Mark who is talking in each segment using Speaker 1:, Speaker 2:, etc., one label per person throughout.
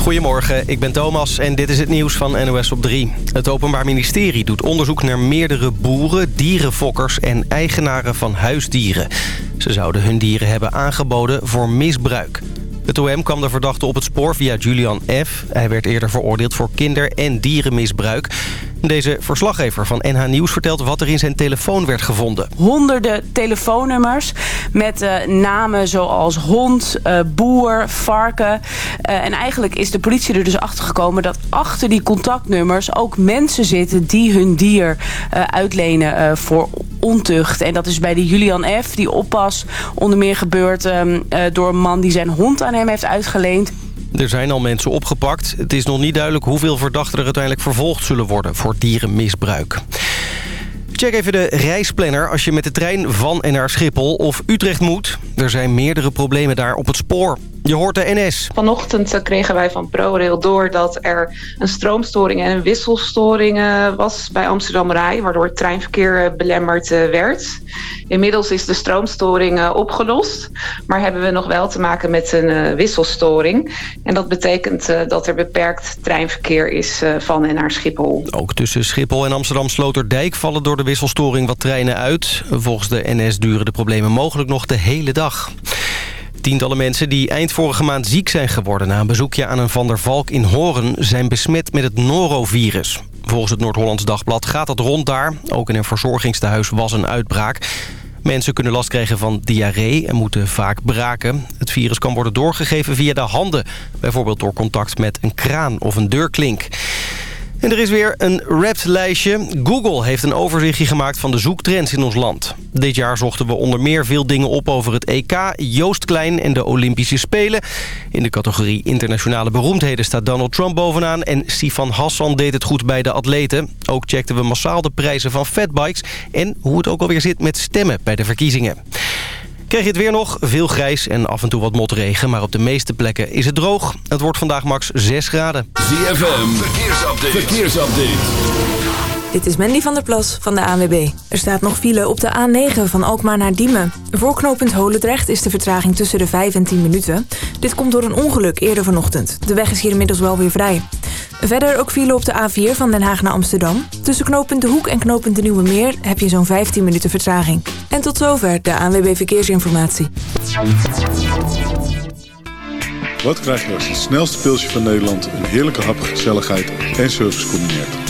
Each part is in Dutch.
Speaker 1: Goedemorgen, ik ben Thomas en dit is het nieuws van NOS op 3. Het Openbaar Ministerie doet onderzoek naar meerdere boeren, dierenfokkers en eigenaren van huisdieren. Ze zouden hun dieren hebben aangeboden voor misbruik. Het OM kwam de verdachte op het spoor via Julian F. Hij werd eerder veroordeeld voor kinder- en dierenmisbruik. Deze verslaggever van NH Nieuws vertelt wat er in zijn telefoon werd gevonden.
Speaker 2: Honderden telefoonnummers met uh, namen zoals hond, uh, boer, varken. Uh, en eigenlijk is de politie er dus achter gekomen dat achter die contactnummers ook mensen zitten die hun dier uitlenen voor ontucht. En dat is bij die Julian F. die oppas onder meer gebeurd um, door een man die zijn hond aan hem heeft uitgeleend.
Speaker 1: Er zijn al mensen opgepakt. Het is nog niet duidelijk hoeveel verdachten er uiteindelijk vervolgd zullen worden voor dierenmisbruik. Check even de reisplanner als je met de trein van en naar Schiphol of Utrecht moet. Er zijn meerdere problemen daar op het spoor. Je hoort de NS.
Speaker 3: Vanochtend kregen wij van ProRail door dat er een stroomstoring en een wisselstoring was bij Amsterdam Rai, waardoor het treinverkeer belemmerd werd. Inmiddels is de stroomstoring opgelost, maar hebben we nog wel te maken met een wisselstoring. En dat betekent dat er beperkt treinverkeer is van en naar Schiphol.
Speaker 1: Ook tussen Schiphol en Amsterdam Sloterdijk vallen door de wisselstoring wat treinen uit. Volgens de NS duren de problemen mogelijk nog de hele dag. Tientallen mensen die eind vorige maand ziek zijn geworden... na een bezoekje aan een Van der Valk in Horen... zijn besmet met het norovirus. Volgens het Noord-Hollands Dagblad gaat dat rond daar. Ook in een verzorgingstehuis was een uitbraak. Mensen kunnen last krijgen van diarree en moeten vaak braken. Het virus kan worden doorgegeven via de handen. Bijvoorbeeld door contact met een kraan of een deurklink. En er is weer een Wrapped lijstje. Google heeft een overzichtje gemaakt van de zoektrends in ons land. Dit jaar zochten we onder meer veel dingen op over het EK, Joost Klein en de Olympische Spelen. In de categorie internationale beroemdheden staat Donald Trump bovenaan... en Sifan Hassan deed het goed bij de atleten. Ook checkten we massaal de prijzen van fatbikes... en hoe het ook alweer zit met stemmen bij de verkiezingen. Krijg je het weer nog? Veel grijs en af en toe wat motregen. Maar op de meeste plekken is het droog. Het wordt vandaag max 6 graden.
Speaker 4: ZFM, verkeersupdate. verkeersupdate.
Speaker 5: Dit is Mandy van der Plas van de ANWB. Er staat nog file op de A9 van Alkmaar naar Diemen. Voor knooppunt Holendrecht is de vertraging tussen de 5 en 10 minuten. Dit komt door een ongeluk eerder vanochtend. De weg is hier inmiddels wel weer vrij. Verder ook file op de A4 van Den Haag naar Amsterdam. Tussen knooppunt De Hoek en knooppunt De Nieuwe Meer heb je zo'n 15 minuten vertraging. En tot zover de ANWB Verkeersinformatie.
Speaker 6: Wat krijg je als het snelste pilsje van Nederland... een heerlijke hap, gezelligheid en service combineert?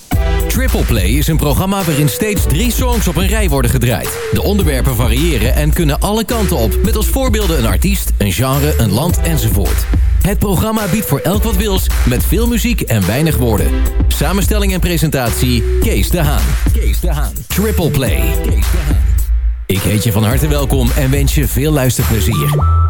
Speaker 7: Triple Play is een programma waarin steeds drie songs op een rij worden gedraaid. De onderwerpen variëren en kunnen alle kanten op, met als voorbeelden een artiest, een genre, een land enzovoort. Het programma biedt voor elk wat wils, met veel muziek en weinig woorden. Samenstelling en presentatie, Kees de Haan. Kees de Haan. Triple Play. Kees de Haan. Ik heet je van harte welkom en wens je veel luisterplezier.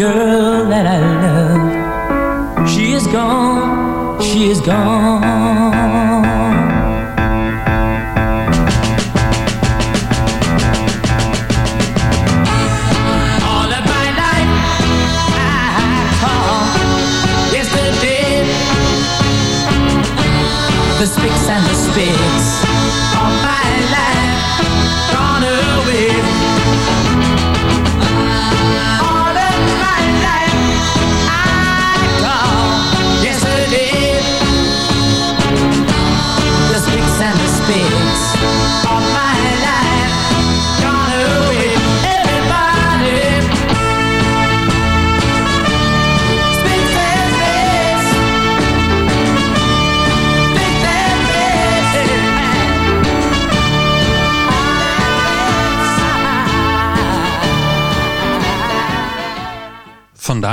Speaker 8: girl that I
Speaker 9: love. She is gone, she is gone.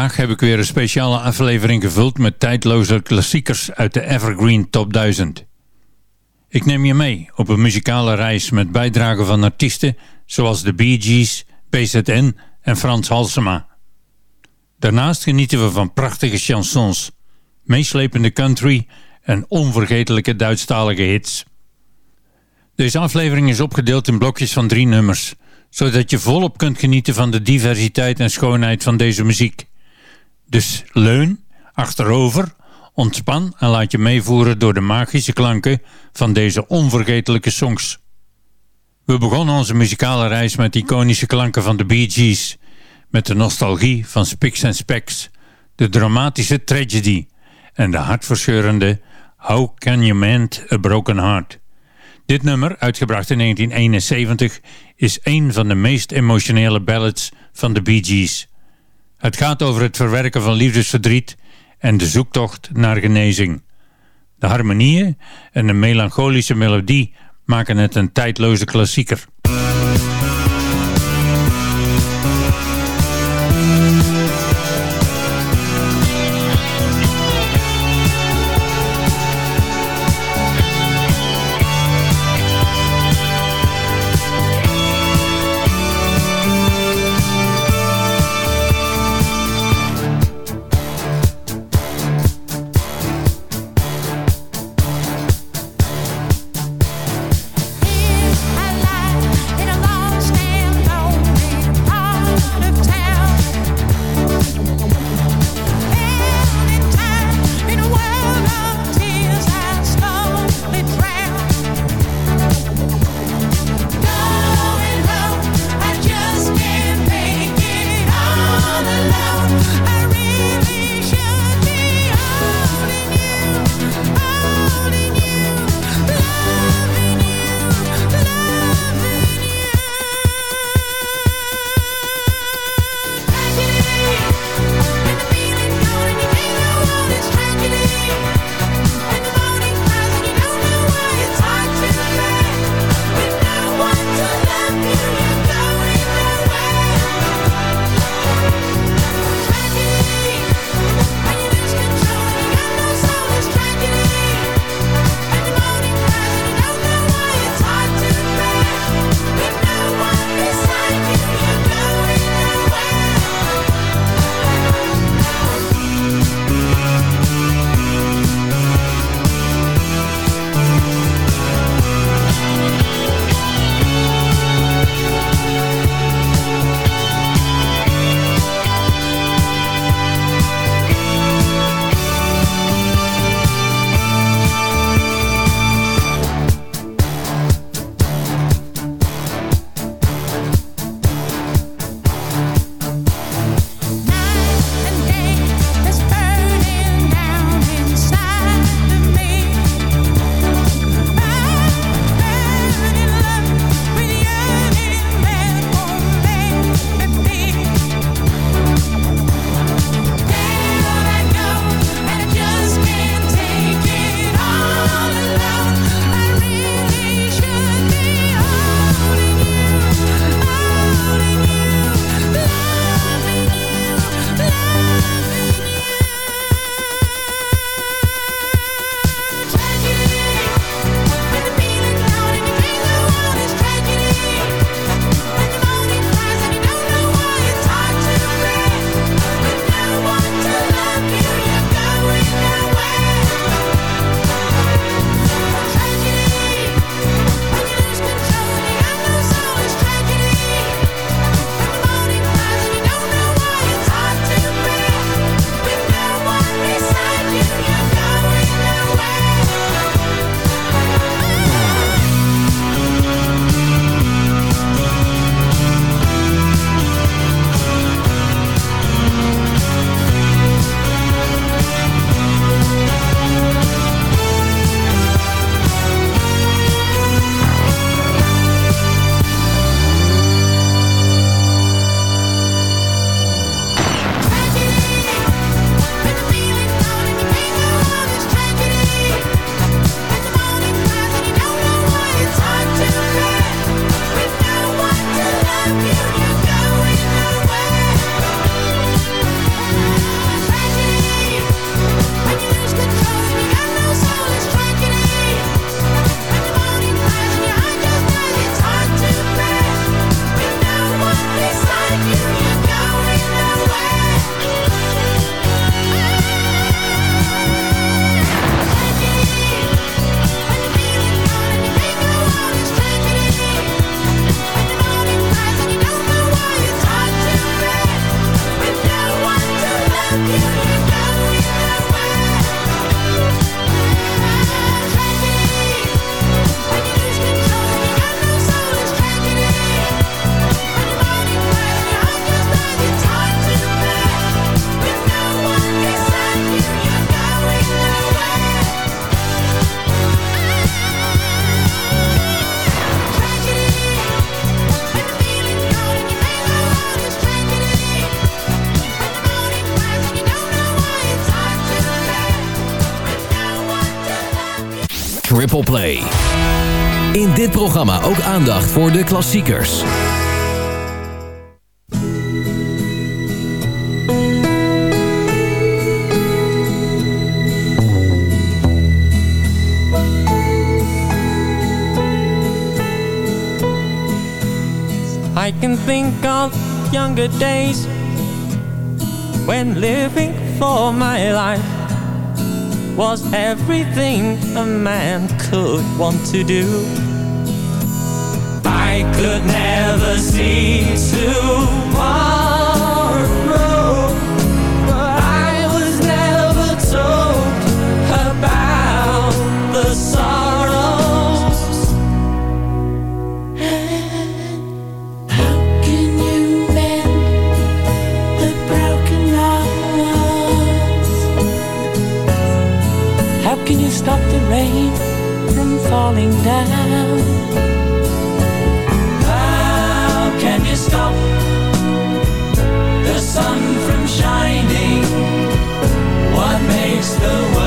Speaker 10: Vandaag heb ik weer een speciale aflevering gevuld met tijdloze klassiekers uit de Evergreen Top 1000. Ik neem je mee op een muzikale reis met bijdragen van artiesten zoals de Bee Gees, BZN en Frans Halsema. Daarnaast genieten we van prachtige chansons, meeslepende country en onvergetelijke Duitsstalige hits. Deze aflevering is opgedeeld in blokjes van drie nummers, zodat je volop kunt genieten van de diversiteit en schoonheid van deze muziek. Dus leun, achterover, ontspan en laat je meevoeren door de magische klanken van deze onvergetelijke songs. We begonnen onze muzikale reis met iconische klanken van de Bee Gees, met de nostalgie van Spicks and Specks, de dramatische tragedy en de hartverscheurende How Can You Mend a Broken Heart. Dit nummer, uitgebracht in 1971, is een van de meest emotionele ballads van de Bee Gees. Het gaat over het verwerken van liefdesverdriet en de zoektocht naar genezing. De harmonieën en de melancholische melodie maken het een tijdloze klassieker.
Speaker 7: Aandacht voor de klassiekers.
Speaker 9: I can think of younger days when living for my life was everything a man could want to do. I could never see tomorrow, but I was never told about the sorrows.
Speaker 8: How can you mend the broken hearts?
Speaker 9: How can you stop the rain from falling down? the one.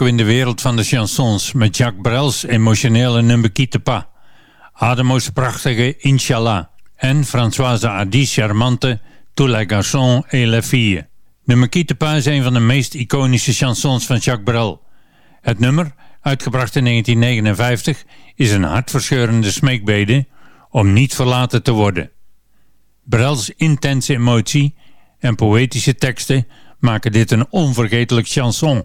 Speaker 10: We in de wereld van de chansons met Jacques Brel's emotionele nummer Quitte pas, Ademo's prachtige Inshallah en Françoise Hardy's charmante Tous les garçons et les filles. Nummer Quitte pas is een van de meest iconische chansons van Jacques Brel. Het nummer, uitgebracht in 1959, is een hartverscheurende smeekbede om niet verlaten te worden. Brels intense emotie en poëtische teksten maken dit een onvergetelijk chanson.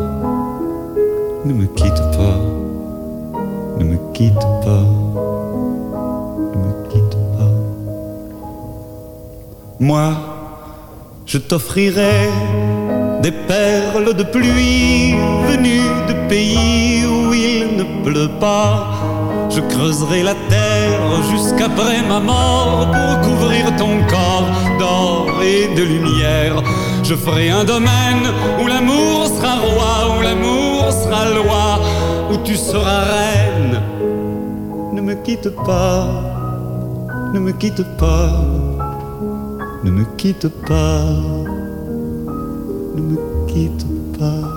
Speaker 11: ne me quitte pas, ne me quitte pas, ne me quitte pas. Moi, je t'offrirai des perles de pluie venues de pays où il ne pleut pas. Je creuserai la terre jusqu'après ma mort pour couvrir ton corps d'or et de lumière. Je ferai un domaine où l'amour sera roi, où l'amour sera loi, où tu seras reine. Ne me quitte pas, ne me quitte pas, ne me quitte pas, ne me quitte pas.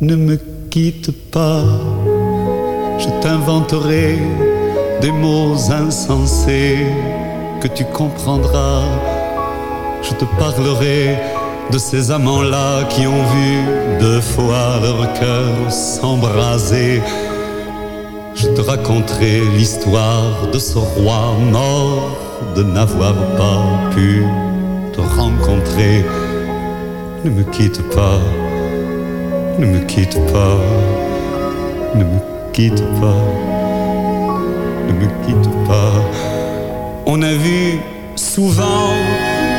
Speaker 11: Ne me quitte pas, je t'inventerai des mots insensés que tu comprendras. Je te parlerai de ces amants-là qui ont vu deux fois leur cœur s'embraser. Je te raconterai l'histoire de ce roi mort de n'avoir pas pu te rencontrer. Ne me quitte pas, ne me quitte pas, ne me quitte pas, ne me quitte pas. On a vu souvent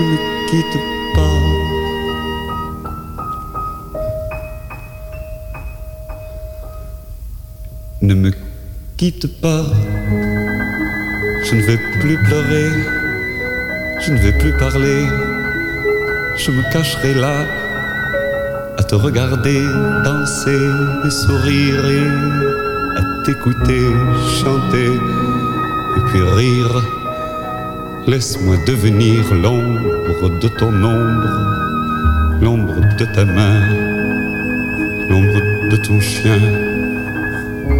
Speaker 11: ne me quitte pas. Ne me quitte pas, je ne vais plus pleurer, je ne vais plus parler, je me cacherai là à te regarder danser et sourire et à t'écouter chanter et puis rire. Laisse-moi devenir l'ombre de ton ombre, l'ombre de ta main, l'ombre de ton chien.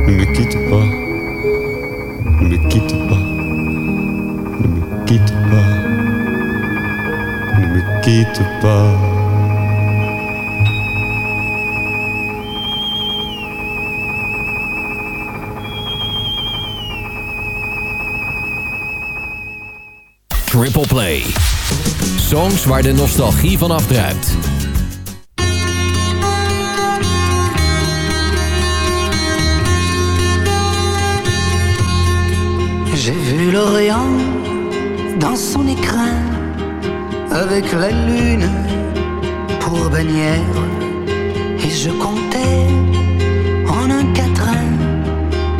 Speaker 11: Ne me quitte pas, ne me quitte pas, ne me quitte pas, ne me quitte pas.
Speaker 7: Triple Play. Songs waar de nostalgie van afdruipt.
Speaker 12: J'ai vu l'Orient dans son écrin avec la lune pour bannière et je comptais en un quatrain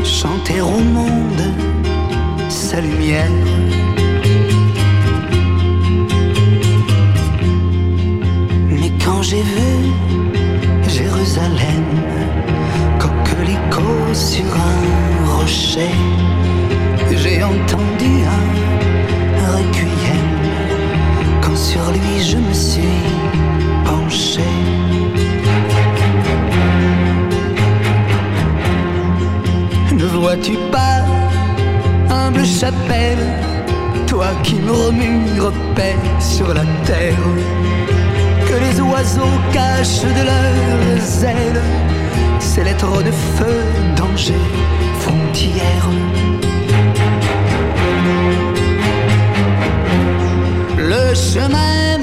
Speaker 12: chanter au monde sa lumière. J'ai vu Jérusalem, coquelicot sur un rocher, j'ai entendu un requiem quand sur lui je me suis penché. Ne vois-tu pas, humble chapelle, toi qui murmures paix sur la terre, les oiseaux cachent de leurs ailes ces lettres de feu, danger, frontière. Le chemin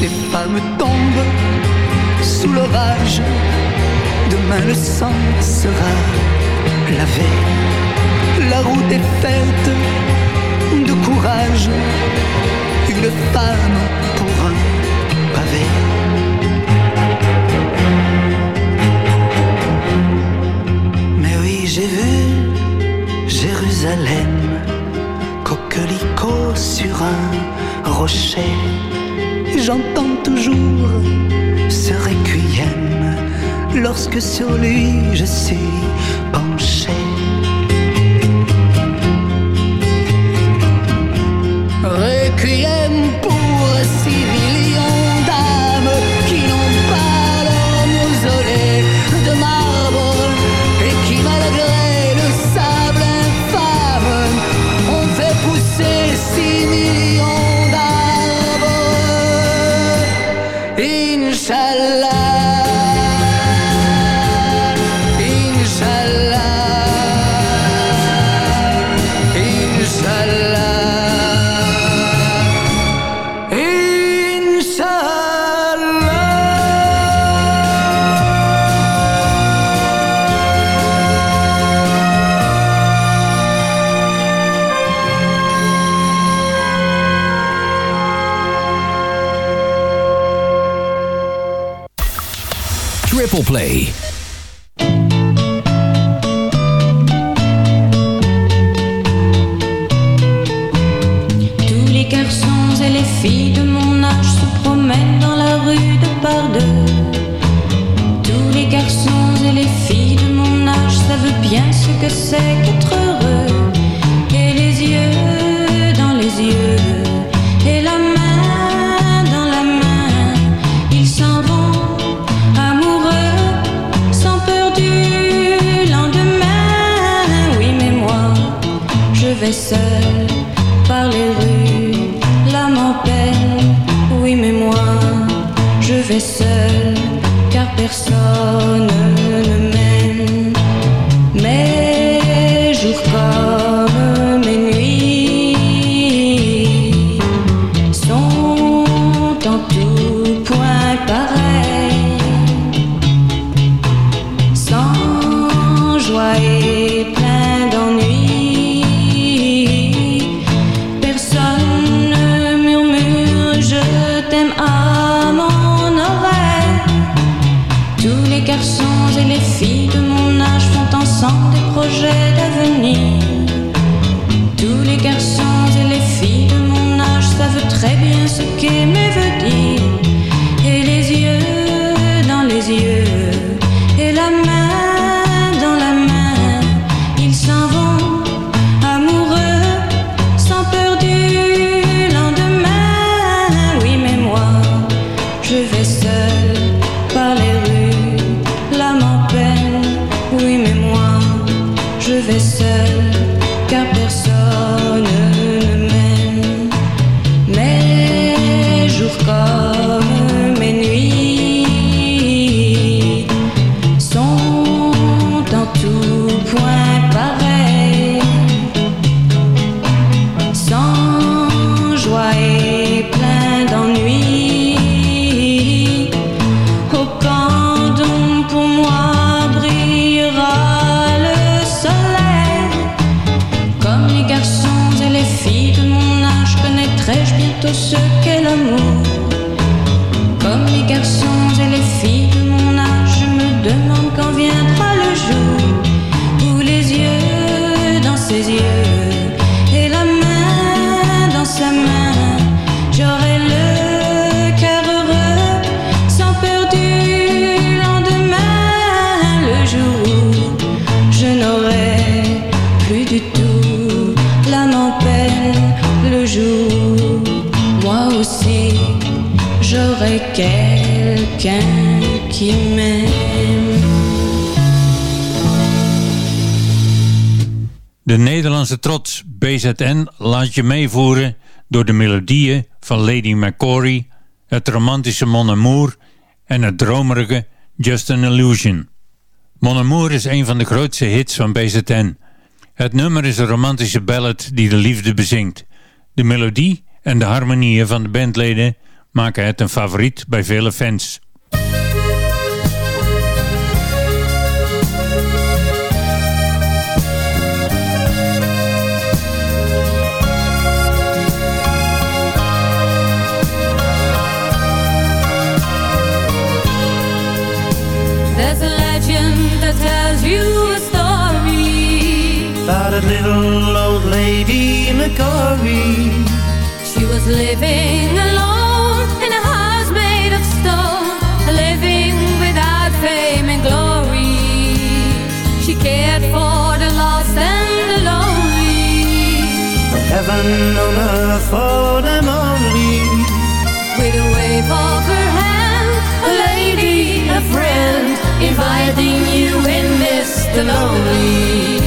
Speaker 12: les femmes tombent sous l'orage. Demain le sang sera lavé. La route est faite de courage. Une femme pour un pavé. Mais oui, j'ai vu Jérusalem, coquelicot sur un rocher j'entends toujours ce requiem lorsque sur lui je suis penché.
Speaker 13: C'est être heureux. Et les yeux dans les yeux. Et la main dans la main. Ils s'en vont amoureux Sans peur du lendemain. Oui mais moi je vais seul Par les rues. L'âme en paix Oui mais moi je vais seul Car personne
Speaker 10: BZN laat je meevoeren door de melodieën van Lady Macquarie, het romantische Mon Amour en het dromerige Just an Illusion. Mon Amour is een van de grootste hits van BZN. Het nummer is een romantische ballad die de liefde bezingt. De melodie en de harmonieën van de bandleden maken het een favoriet bij vele fans.
Speaker 14: There's a legend that tells you a story.
Speaker 8: About a little old lady in a curry
Speaker 14: She was living alone in a house made of stone Living without fame and glory. She cared for the lost and the lonely. From heaven
Speaker 8: on earth for them only.
Speaker 14: With a wave of her inviting you in Mr. Lonely.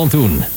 Speaker 7: van toen.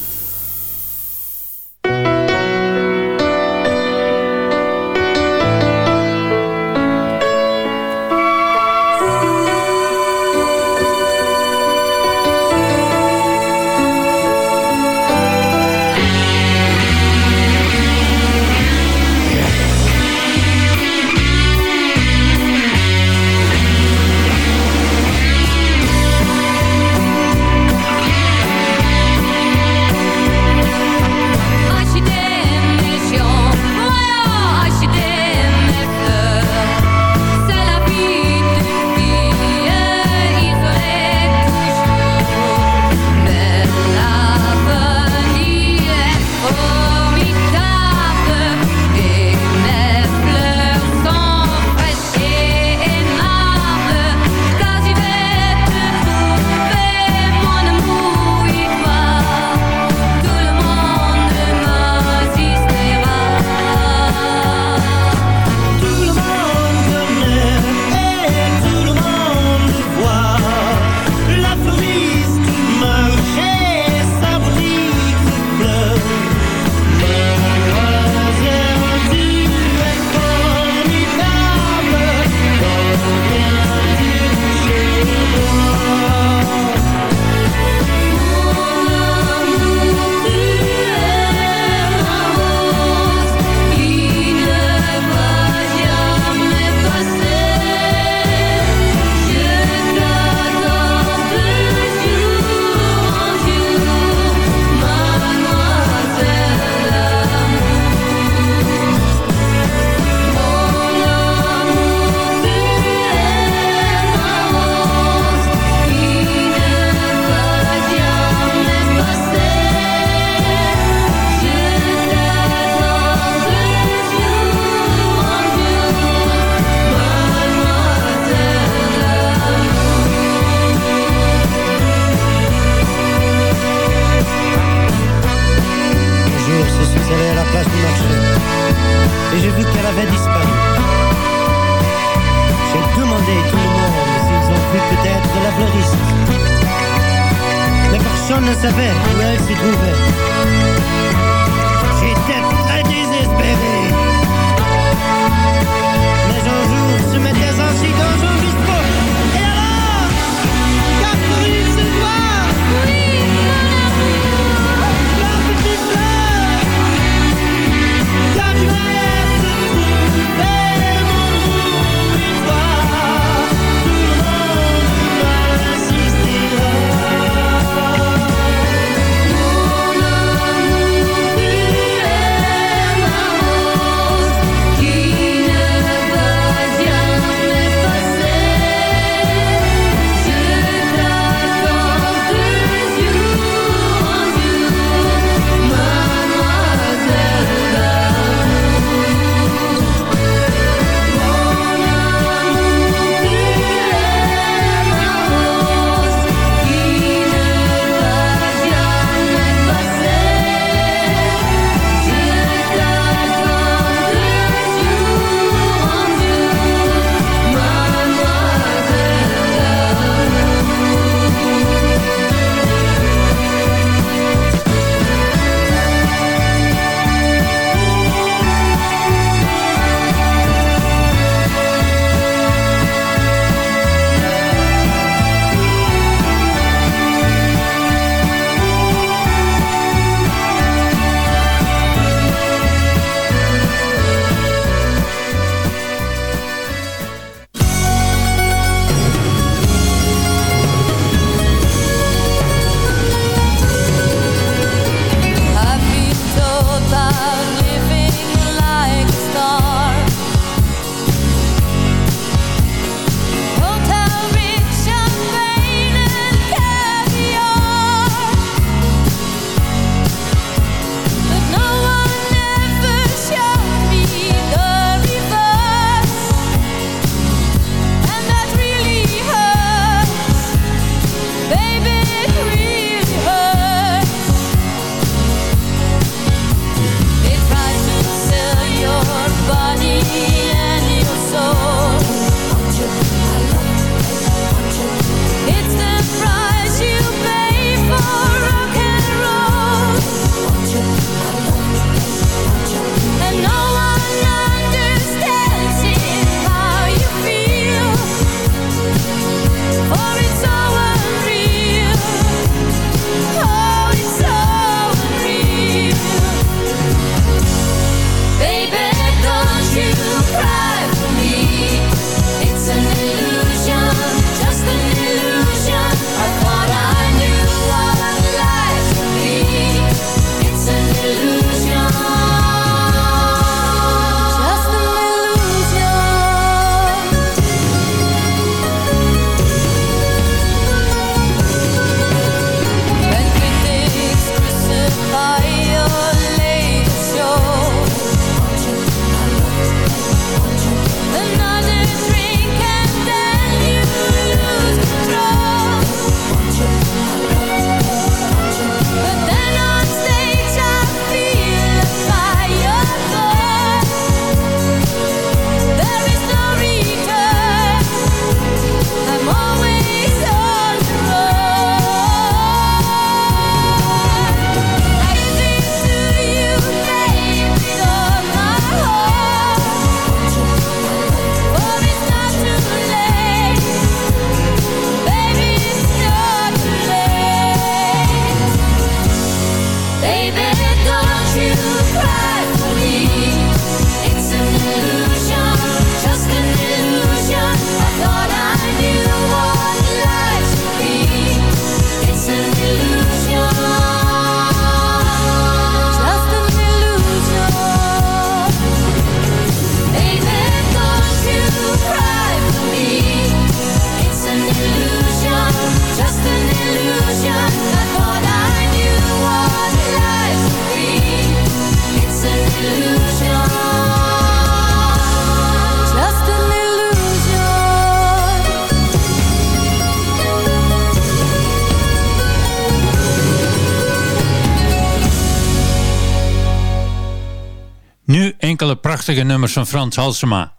Speaker 10: Prachtige nummers van Frans Halsema.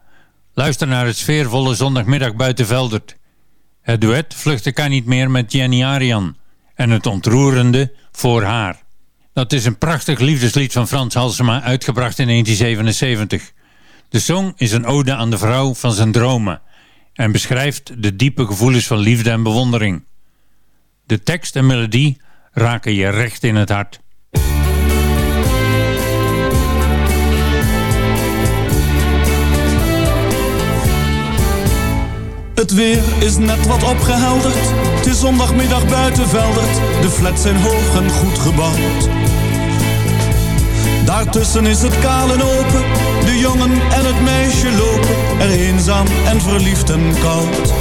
Speaker 10: Luister naar het sfeervolle zondagmiddag buiten Veldert. Het duet Vluchten kan niet meer met Jenny Arian. en het ontroerende voor haar. Dat is een prachtig liefdeslied van Frans Halsema uitgebracht in 1977. De song is een ode aan de vrouw van zijn dromen en beschrijft de diepe gevoelens van liefde en bewondering. De tekst en melodie raken je recht in het hart.
Speaker 15: Het weer is net wat opgehelderd. Het is zondagmiddag buiten Veldert. De flats zijn hoog en goed gebouwd. Daartussen is het kaal en open. De jongen en het meisje lopen. Er eenzaam en verliefd en koud.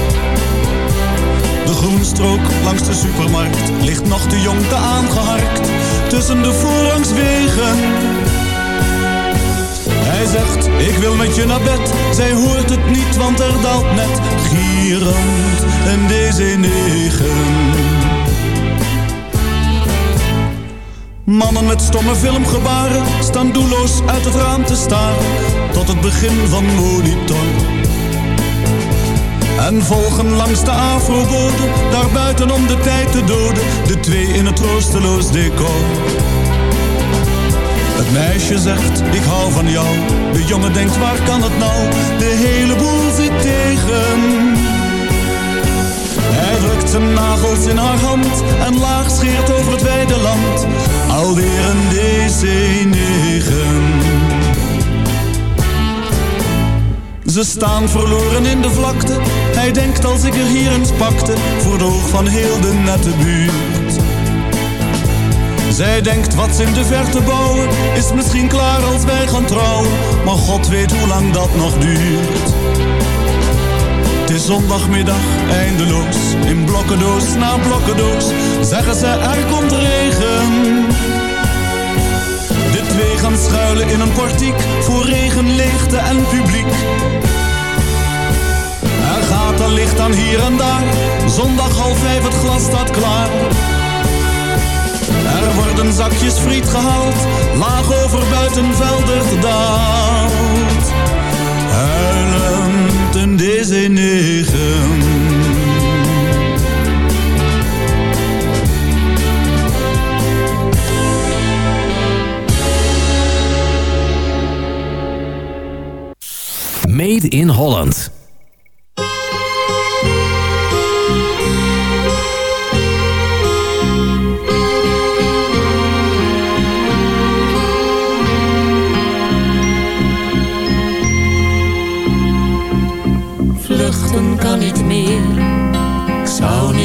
Speaker 15: De groenstrook langs de supermarkt ligt nog te jong te aangeharkt. Tussen de voorrangswegen. Hij zegt, ik wil met je naar bed. Zij hoort het niet, want er daalt net gierend een DC-9. Mannen met stomme filmgebaren staan doelloos uit het raam te staren. Tot het begin van monitor. En volgen langs de afrobode, daar buiten om de tijd te doden. De twee in het troosteloos decor. Het meisje zegt, ik hou van jou. De jongen denkt, waar kan het nou? De hele boel zit tegen. Hij drukt zijn nagels in haar hand en laag scheert over het wijde land. Alweer een DC-9. Ze staan verloren in de vlakte. Hij denkt als ik er hier eens pakte, voor de oog van heel de nette buurt. Zij denkt wat ze in de verte bouwen, is misschien klaar als wij gaan trouwen. Maar God weet hoe lang dat nog duurt. Het is zondagmiddag, eindeloos, in blokkendoos na blokkendoos. Zeggen ze er komt regen. De twee gaan schuilen in een portiek, voor regen, leegte en publiek. Er gaat een licht aan hier en daar, zondag half vijf het glas staat klaar. Er worden zakjes friet gehaald, laag over buitenvelder gedaald. Huilend een DC-9.
Speaker 7: Made in Holland.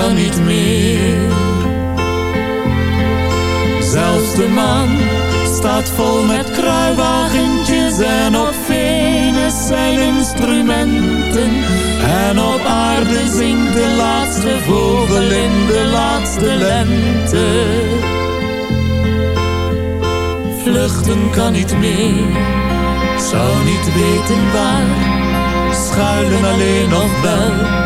Speaker 16: kan niet meer. Zelfs de maan staat vol met kruiwagentjes en op Venus zijn instrumenten. En op aarde zingt de laatste vogel in de laatste lente. Vluchten kan niet meer, zou niet weten waar. Schuilen alleen nog wel,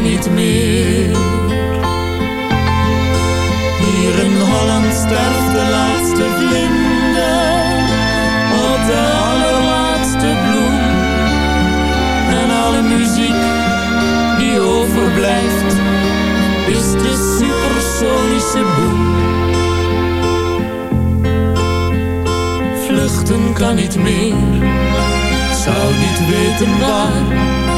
Speaker 16: Niet meer. Hier in Holland sterft de laatste vlinder op de allerlaatste bloem. En alle muziek die overblijft is de supersonische boem. Vluchten kan niet meer, zou niet weten waar.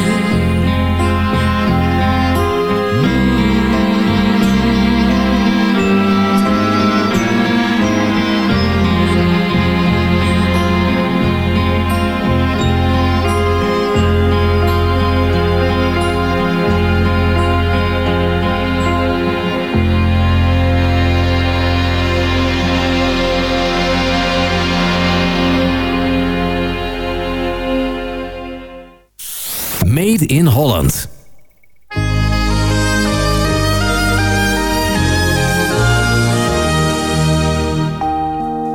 Speaker 7: In Holland.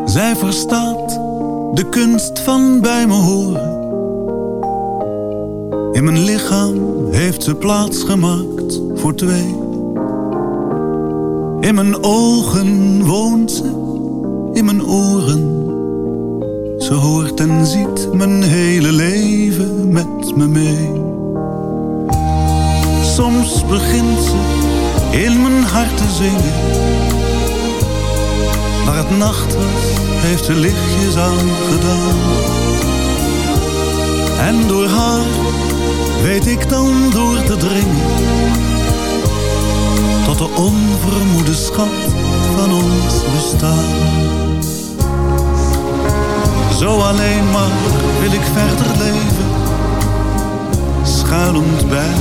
Speaker 15: Zij verstaat de kunst van bij me horen. In mijn lichaam heeft ze plaats gemaakt voor twee. In mijn ogen woont ze, in mijn oren. Ze hoort en ziet mijn hele leven met me mee. Soms begint ze in mijn hart te zingen. Waar het nacht heeft ze lichtjes aangedaan. En door haar weet ik dan door te dringen. Tot de onvermoede schat van ons bestaan. Zo alleen maar wil ik verder leven, schuilend bij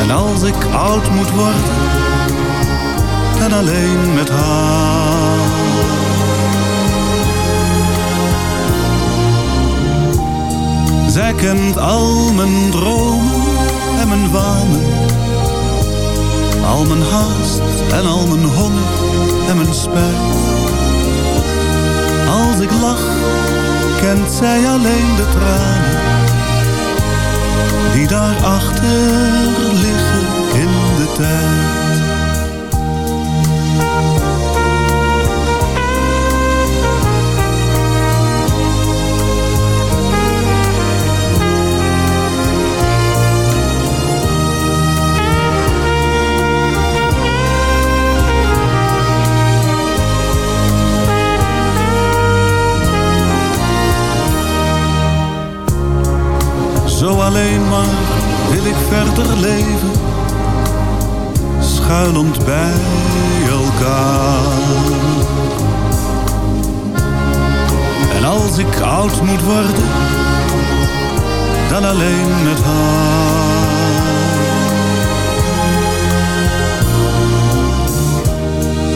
Speaker 15: En als ik oud moet worden, dan alleen met haar. Zij kent al mijn dromen en mijn wanen. Al mijn haast en al mijn honger en mijn spijt. Als ik lach, kent zij alleen de tranen. Die daarachter liggen in de tijd. Alleen maar wil ik verder leven, schuilend bij elkaar. En als ik oud moet worden, dan alleen met haar.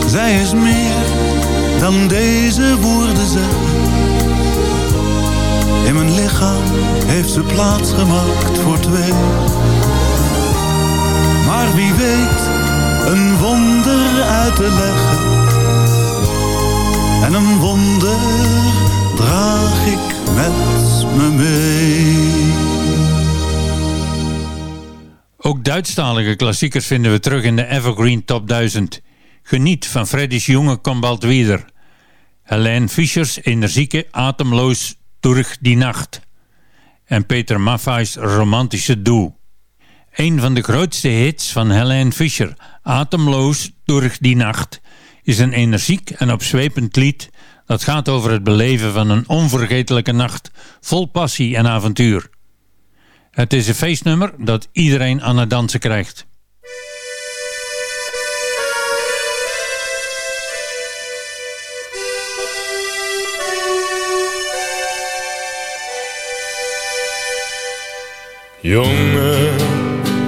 Speaker 15: Zij is meer dan deze woorden zeggen. In mijn lichaam heeft ze plaats gemaakt voor twee. Maar wie weet, een wonder uit te leggen. En een wonder draag ik met me mee.
Speaker 10: Ook Duitsstalige klassiekers vinden we terug in de Evergreen Top 1000. Geniet van Freddy's jonge Kom bald wieder. Helene Fischers energieke Atemloos durch die Nacht. En Peter Maffay's romantische Doe. Een van de grootste hits van Helene Fischer, Atemloos durch die Nacht, is een energiek en opzwepend lied dat gaat over het beleven van een onvergetelijke nacht vol passie en avontuur. Het is een feestnummer dat iedereen aan het dansen krijgt.
Speaker 17: Junge,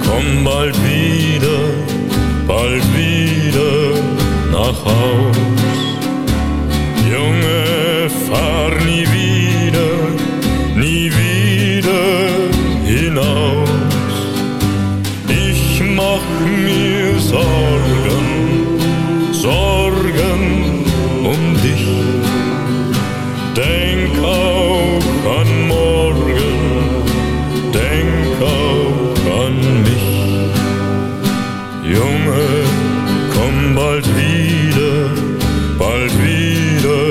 Speaker 17: komm bald wieder, bald wieder nach Haus. Junge, fahr Junge, komm bald wieder, bald wieder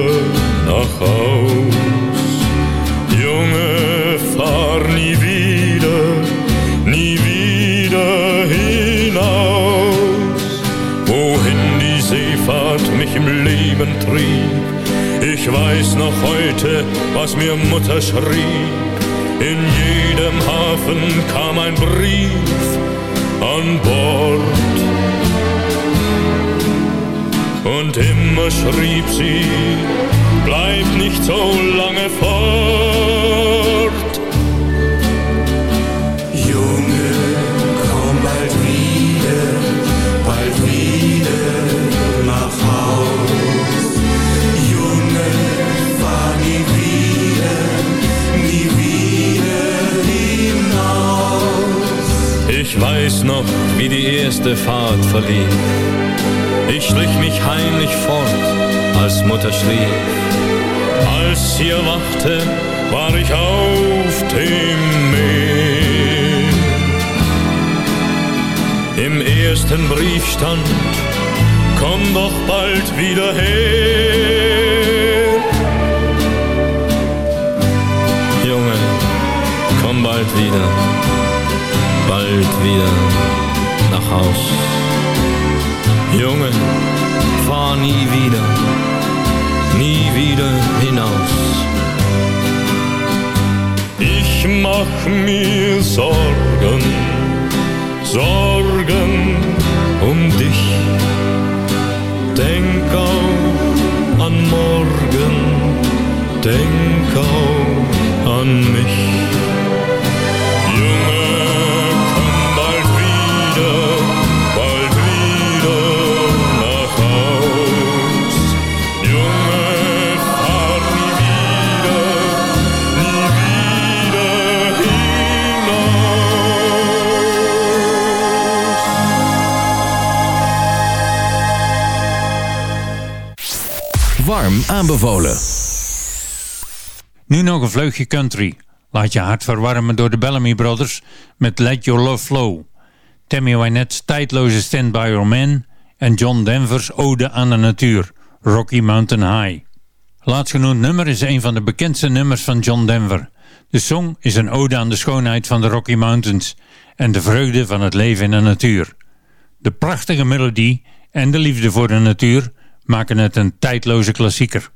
Speaker 17: nach Haus. Junge, fahr nie wieder, nie wieder hinaus. Wohin die Seefahrt mich im Leben trieb, ich weiß noch heute, was mir Mutter schrieb. In jedem Hafen kam ein Brief an Bord. Und immer schrieb sie, bleib nicht so lange fort.
Speaker 15: Junge, komm bald wieder, bald wieder nach Haus. Junge, fahr nie wieder, nie wieder hinaus.
Speaker 17: Ich weiß noch, wie die erste Fahrt verlief. Ich schlich mich heimlich fort, als Mutter schlief. Als sie erwachte, war ich auf dem Meer. Im ersten Brief stand, komm doch bald wieder her. Junge, komm bald wieder, bald wieder nach Haus. Junge, fahr nie wieder, nie wieder hinaus. Ich mach mir Sorgen, Sorgen um dich. Denk auch an morgen, denk auch an mich.
Speaker 7: Aanbevolen.
Speaker 18: Nu nog een vleugje country. Laat je hart verwarmen door de Bellamy Brothers met Let Your Love Flow. Tammy Wynette's tijdloze Stand By Your Man en John Denver's Ode aan de Natuur, Rocky Mountain High. Laatstgenoemd nummer is een van de bekendste nummers van John Denver. De song is een ode aan de schoonheid van de Rocky Mountains en de vreugde van het leven in de natuur. De prachtige melodie en de liefde voor de natuur maken het een tijdloze klassieker.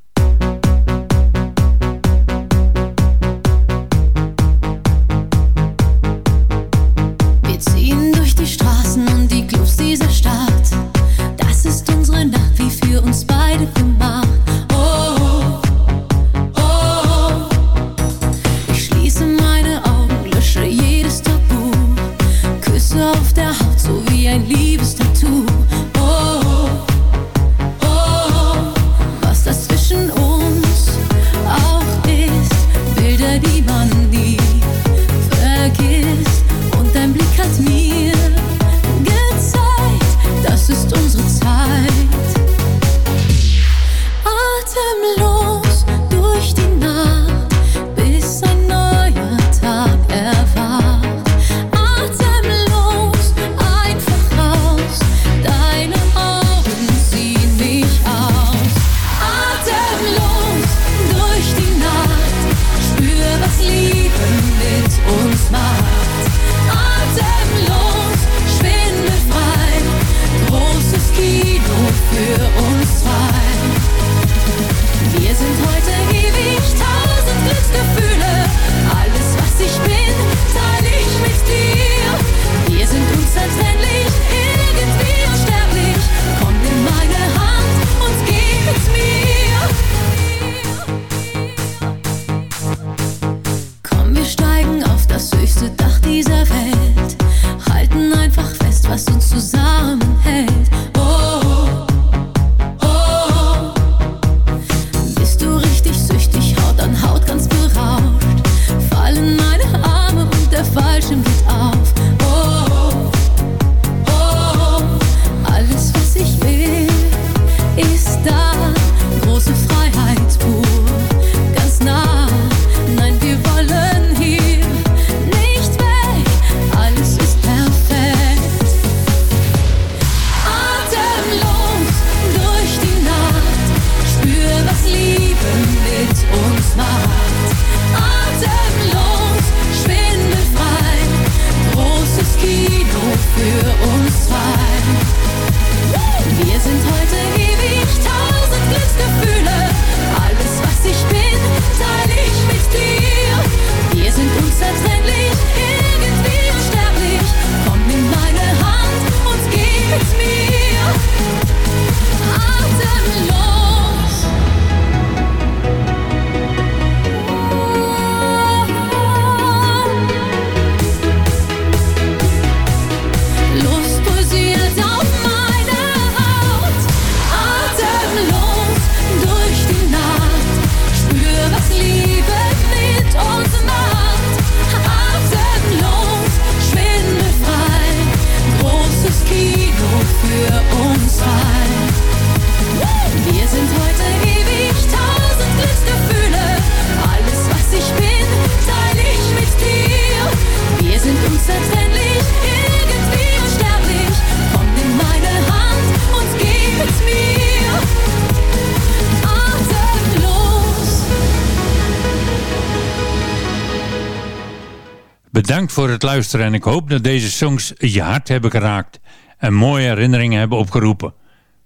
Speaker 10: Voor het luisteren en ik hoop dat deze songs je hart hebben geraakt en mooie herinneringen hebben opgeroepen.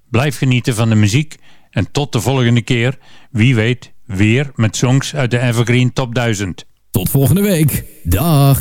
Speaker 10: Blijf genieten van de muziek en tot de volgende keer, wie weet, weer met songs uit de Evergreen Top 1000.
Speaker 7: Tot volgende week. Dag.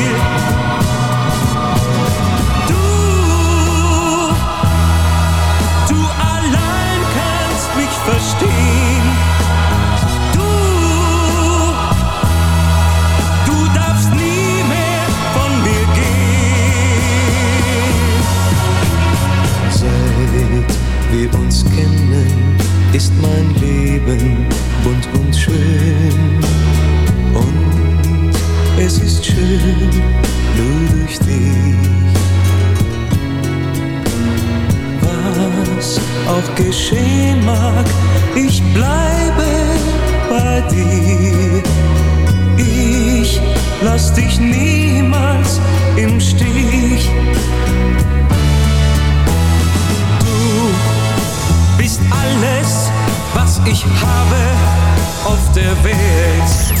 Speaker 12: Nur durch dich. Was auch geschehen mag, ich bleibe bei dir. Ich lass dich niemals im Stich. Du bist alles, was ich habe auf der Welt.